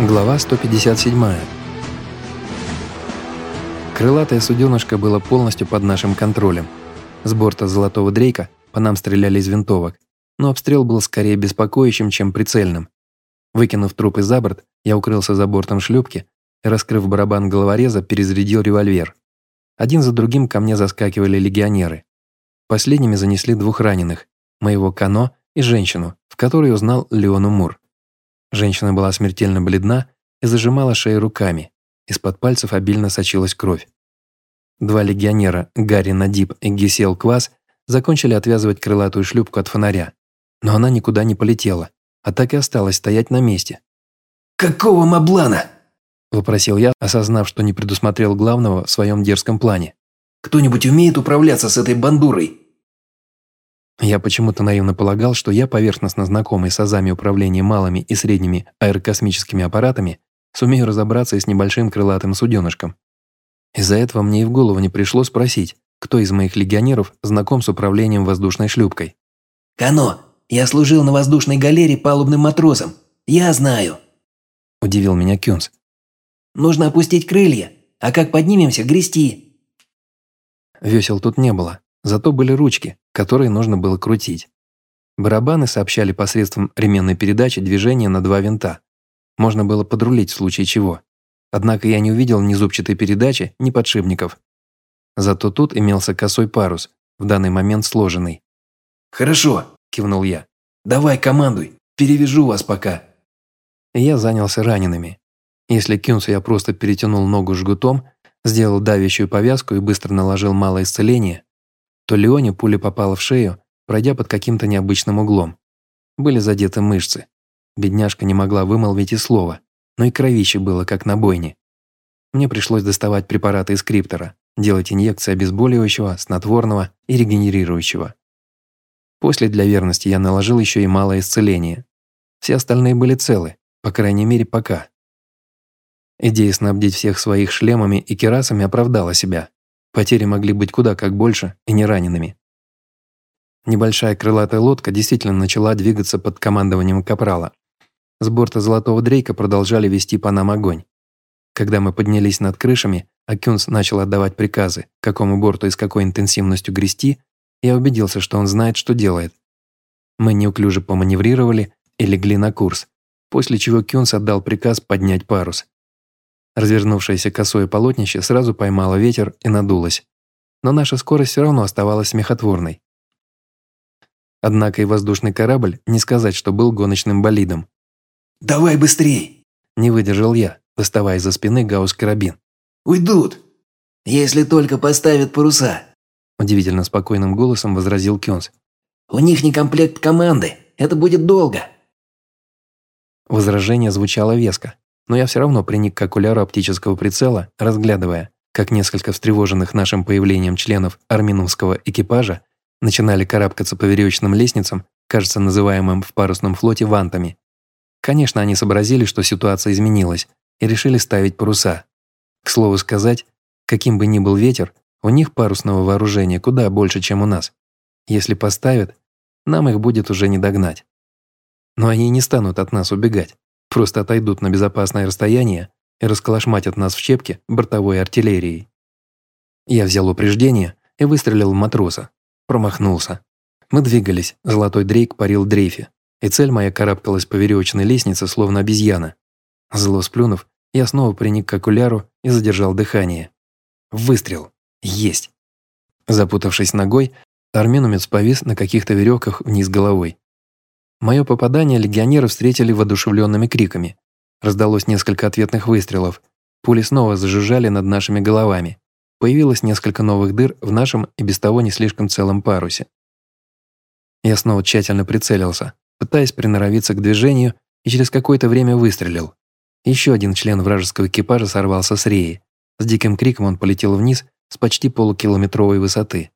Глава 157. Крылатое суденышко было полностью под нашим контролем. С борта Золотого Дрейка по нам стреляли из винтовок, но обстрел был скорее беспокоящим, чем прицельным. Выкинув труп за борт, я укрылся за бортом шлюпки и, раскрыв барабан головореза, перезарядил револьвер. Один за другим ко мне заскакивали легионеры. Последними занесли двух раненых, моего Кано и женщину, в которой узнал Леону Мур. Женщина была смертельно бледна и зажимала шею руками. Из-под пальцев обильно сочилась кровь. Два легионера, Гарри Надиб и Гесел Квас, закончили отвязывать крылатую шлюпку от фонаря. Но она никуда не полетела, а так и осталась стоять на месте. «Какого маблана?» – вопросил я, осознав, что не предусмотрел главного в своем дерзком плане. «Кто-нибудь умеет управляться с этой бандурой?» Я почему-то наивно полагал, что я, поверхностно знакомый с азами управления малыми и средними аэрокосмическими аппаратами, сумею разобраться и с небольшим крылатым суденышком. Из-за этого мне и в голову не пришло спросить, кто из моих легионеров знаком с управлением воздушной шлюпкой. «Кано, я служил на воздушной галере палубным матросом. Я знаю», – удивил меня Кюнс. «Нужно опустить крылья, а как поднимемся, грести». Весел тут не было, зато были ручки, которые нужно было крутить. Барабаны сообщали посредством ременной передачи движение на два винта. Можно было подрулить в случае чего. Однако я не увидел ни зубчатой передачи, ни подшипников. Зато тут имелся косой парус, в данный момент сложенный. «Хорошо», – кивнул я. «Давай командуй, перевяжу вас пока». Я занялся ранеными. Если Кюнсу я просто перетянул ногу жгутом, сделал давящую повязку и быстро наложил малое исцеление, то Леоне пуля попала в шею, пройдя под каким-то необычным углом. Были задеты мышцы. Бедняжка не могла вымолвить и слова, но и кровище было, как на бойне. Мне пришлось доставать препараты из криптора, делать инъекции обезболивающего, снотворного и регенерирующего. После для верности я наложил еще и малое исцеление. Все остальные были целы, по крайней мере пока. Идея снабдить всех своих шлемами и керасами оправдала себя. Потери могли быть куда как больше и не ранеными. Небольшая крылатая лодка действительно начала двигаться под командованием Капрала. С борта Золотого Дрейка продолжали вести по нам огонь. Когда мы поднялись над крышами, а Кюнс начал отдавать приказы, какому борту и с какой интенсивностью грести, я убедился, что он знает, что делает. Мы неуклюже поманеврировали и легли на курс, после чего Кюнс отдал приказ поднять парус. Развернувшееся косое полотнище сразу поймало ветер и надулось. Но наша скорость все равно оставалась смехотворной. Однако и воздушный корабль не сказать, что был гоночным болидом. «Давай быстрей!» – не выдержал я, доставая из-за спины гаусс-карабин. «Уйдут! Если только поставят паруса!» Удивительно спокойным голосом возразил Кёнс. «У них не комплект команды, это будет долго!» Возражение звучало веско, но я все равно приник к окуляру оптического прицела, разглядывая, как несколько встревоженных нашим появлением членов арминумского экипажа начинали карабкаться по веревочным лестницам, кажется, называемым в парусном флоте вантами. Конечно, они сообразили, что ситуация изменилась, и решили ставить паруса. К слову сказать, каким бы ни был ветер, у них парусного вооружения куда больше, чем у нас. Если поставят, нам их будет уже не догнать. Но они не станут от нас убегать просто отойдут на безопасное расстояние и расколошматят нас в щепки бортовой артиллерией. Я взял упреждение и выстрелил в матроса. Промахнулся. Мы двигались, золотой дрейк парил дрейфе, и цель моя карабкалась по веревочной лестнице, словно обезьяна. Зло сплюнув, я снова приник к окуляру и задержал дыхание. Выстрел. Есть. Запутавшись ногой, арменумец повис на каких-то веревках вниз головой. Мое попадание легионеры встретили воодушевленными криками. Раздалось несколько ответных выстрелов. Пули снова зажужжали над нашими головами. Появилось несколько новых дыр в нашем и без того не слишком целом парусе. Я снова тщательно прицелился, пытаясь приноровиться к движению, и через какое-то время выстрелил. Еще один член вражеского экипажа сорвался с реи. С диким криком он полетел вниз с почти полукилометровой высоты.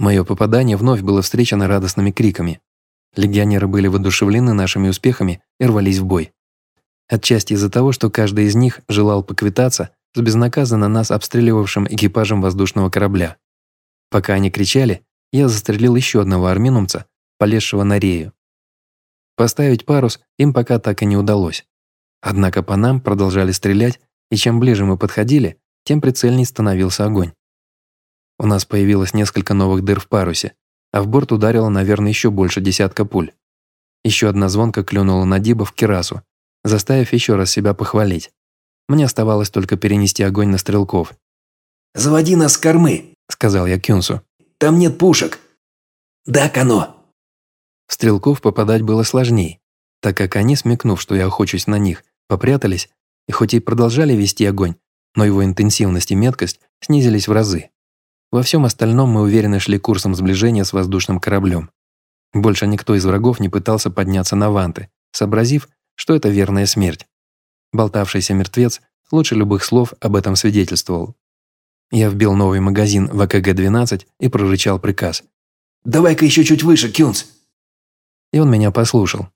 Мое попадание вновь было встречено радостными криками. Легионеры были воодушевлены нашими успехами и рвались в бой. Отчасти из-за того, что каждый из них желал поквитаться с безнаказанно нас обстреливавшим экипажем воздушного корабля. Пока они кричали, я застрелил еще одного арминумца, полезшего на рею. Поставить парус им пока так и не удалось. Однако по нам продолжали стрелять, и чем ближе мы подходили, тем прицельней становился огонь. У нас появилось несколько новых дыр в парусе, а в борт ударило, наверное, еще больше десятка пуль. Еще одна звонка клюнула на Диба в керасу, заставив еще раз себя похвалить. Мне оставалось только перенести огонь на стрелков. «Заводи нас с кормы», – сказал я Кюнсу. «Там нет пушек». «Да, Кано». В стрелков попадать было сложнее, так как они, смекнув, что я охочусь на них, попрятались и хоть и продолжали вести огонь, но его интенсивность и меткость снизились в разы. Во всем остальном мы уверенно шли курсом сближения с воздушным кораблем. Больше никто из врагов не пытался подняться на ванты, сообразив, что это верная смерть. Болтавшийся мертвец лучше любых слов об этом свидетельствовал. Я вбил новый магазин в АКГ-12 и прорычал приказ. «Давай-ка еще чуть выше, Кюнс!» И он меня послушал.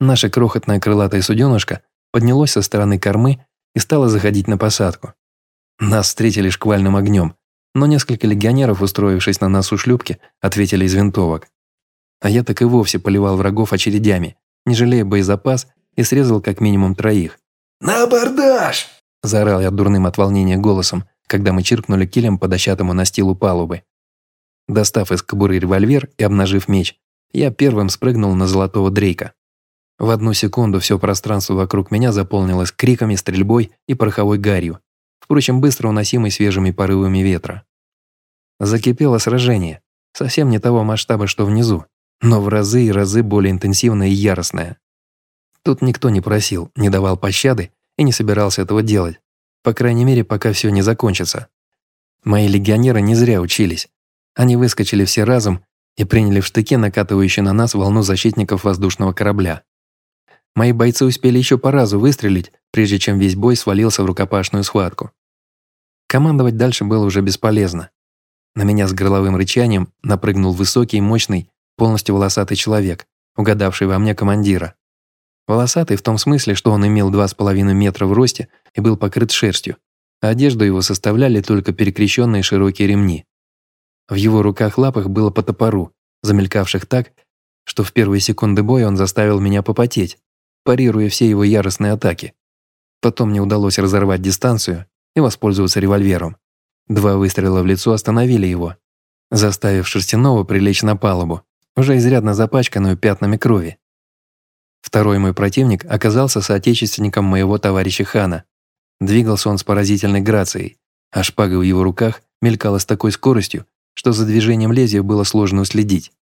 Наше крохотное крылатое суденышко поднялось со стороны кормы и стало заходить на посадку. Нас встретили шквальным огнем, но несколько легионеров, устроившись на носу шлюпки, ответили из винтовок. А я так и вовсе поливал врагов очередями, не жалея боезапас, и срезал как минимум троих. «На абордаж!» – заорал я дурным от волнения голосом, когда мы чиркнули килем по дощатому настилу палубы. Достав из кобуры револьвер и обнажив меч, я первым спрыгнул на золотого дрейка. В одну секунду все пространство вокруг меня заполнилось криками, стрельбой и пороховой гарью, впрочем, быстро уносимой свежими порывами ветра. Закипело сражение, совсем не того масштаба, что внизу, но в разы и разы более интенсивное и яростное. Тут никто не просил, не давал пощады и не собирался этого делать, по крайней мере, пока все не закончится. Мои легионеры не зря учились. Они выскочили все разом и приняли в штыке накатывающую на нас волну защитников воздушного корабля. Мои бойцы успели еще по разу выстрелить, прежде чем весь бой свалился в рукопашную схватку. Командовать дальше было уже бесполезно. На меня с горловым рычанием напрыгнул высокий, мощный, полностью волосатый человек, угадавший во мне командира. Волосатый в том смысле, что он имел 2,5 метра в росте и был покрыт шерстью, а одежду его составляли только перекрещенные широкие ремни. В его руках-лапах было по топору, замелькавших так, что в первые секунды боя он заставил меня попотеть, парируя все его яростные атаки. Потом мне удалось разорвать дистанцию и воспользоваться револьвером. Два выстрела в лицо остановили его, заставив Шерстяного прилечь на палубу, уже изрядно запачканную пятнами крови. Второй мой противник оказался соотечественником моего товарища Хана. Двигался он с поразительной грацией, а шпага в его руках мелькала с такой скоростью, что за движением лезвия было сложно уследить.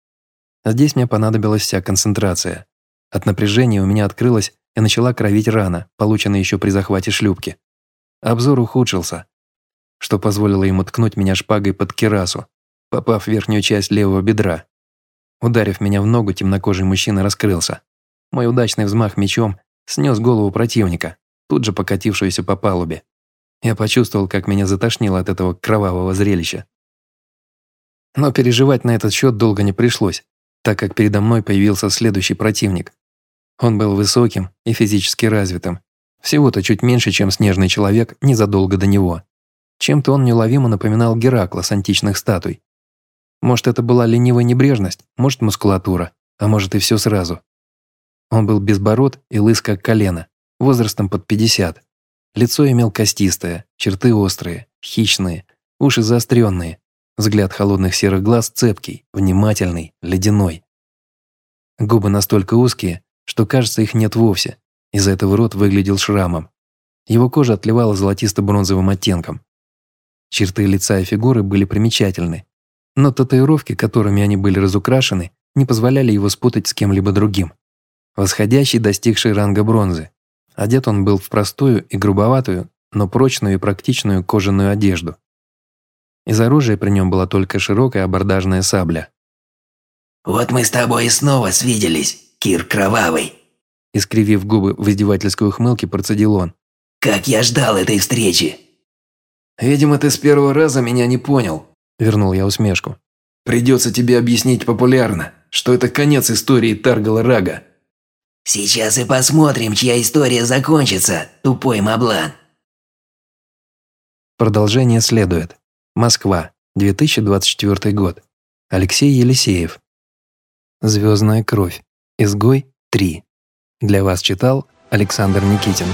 Здесь мне понадобилась вся концентрация. От напряжения у меня открылась и начала кровить рана, полученная еще при захвате шлюпки. Обзор ухудшился, что позволило ему ткнуть меня шпагой под кирасу, попав в верхнюю часть левого бедра. Ударив меня в ногу, темнокожий мужчина раскрылся. Мой удачный взмах мечом снес голову противника, тут же покатившуюся по палубе. Я почувствовал, как меня затошнило от этого кровавого зрелища. Но переживать на этот счет долго не пришлось, так как передо мной появился следующий противник. Он был высоким и физически развитым, всего-то чуть меньше, чем снежный человек незадолго до него. Чем-то он неуловимо напоминал Геракла с античных статуй, может, это была ленивая небрежность, может, мускулатура, а может и все сразу. Он был безбород и лыс как колено, возрастом под 50. Лицо имел костистое, черты острые, хищные, уши заостренные, взгляд холодных серых глаз цепкий, внимательный, ледяной. Губы настолько узкие, что кажется их нет вовсе, из-за этого рот выглядел шрамом. Его кожа отливала золотисто-бронзовым оттенком. Черты лица и фигуры были примечательны, но татуировки, которыми они были разукрашены, не позволяли его спутать с кем-либо другим. Восходящий, достигший ранга бронзы. Одет он был в простую и грубоватую, но прочную и практичную кожаную одежду. Из оружия при нем была только широкая абордажная сабля. «Вот мы с тобой и снова свиделись, Кир Кровавый!» Искривив губы в издевательской ухмылке, процедил он. «Как я ждал этой встречи!» «Видимо, ты с первого раза меня не понял», – вернул я усмешку. «Придется тебе объяснить популярно, что это конец истории Таргала Рага». «Сейчас и посмотрим, чья история закончится, тупой маблан». Продолжение следует. Москва, 2024 год. Алексей Елисеев. «Звездная кровь. Изгой 3». Для вас читал Александр Никитин.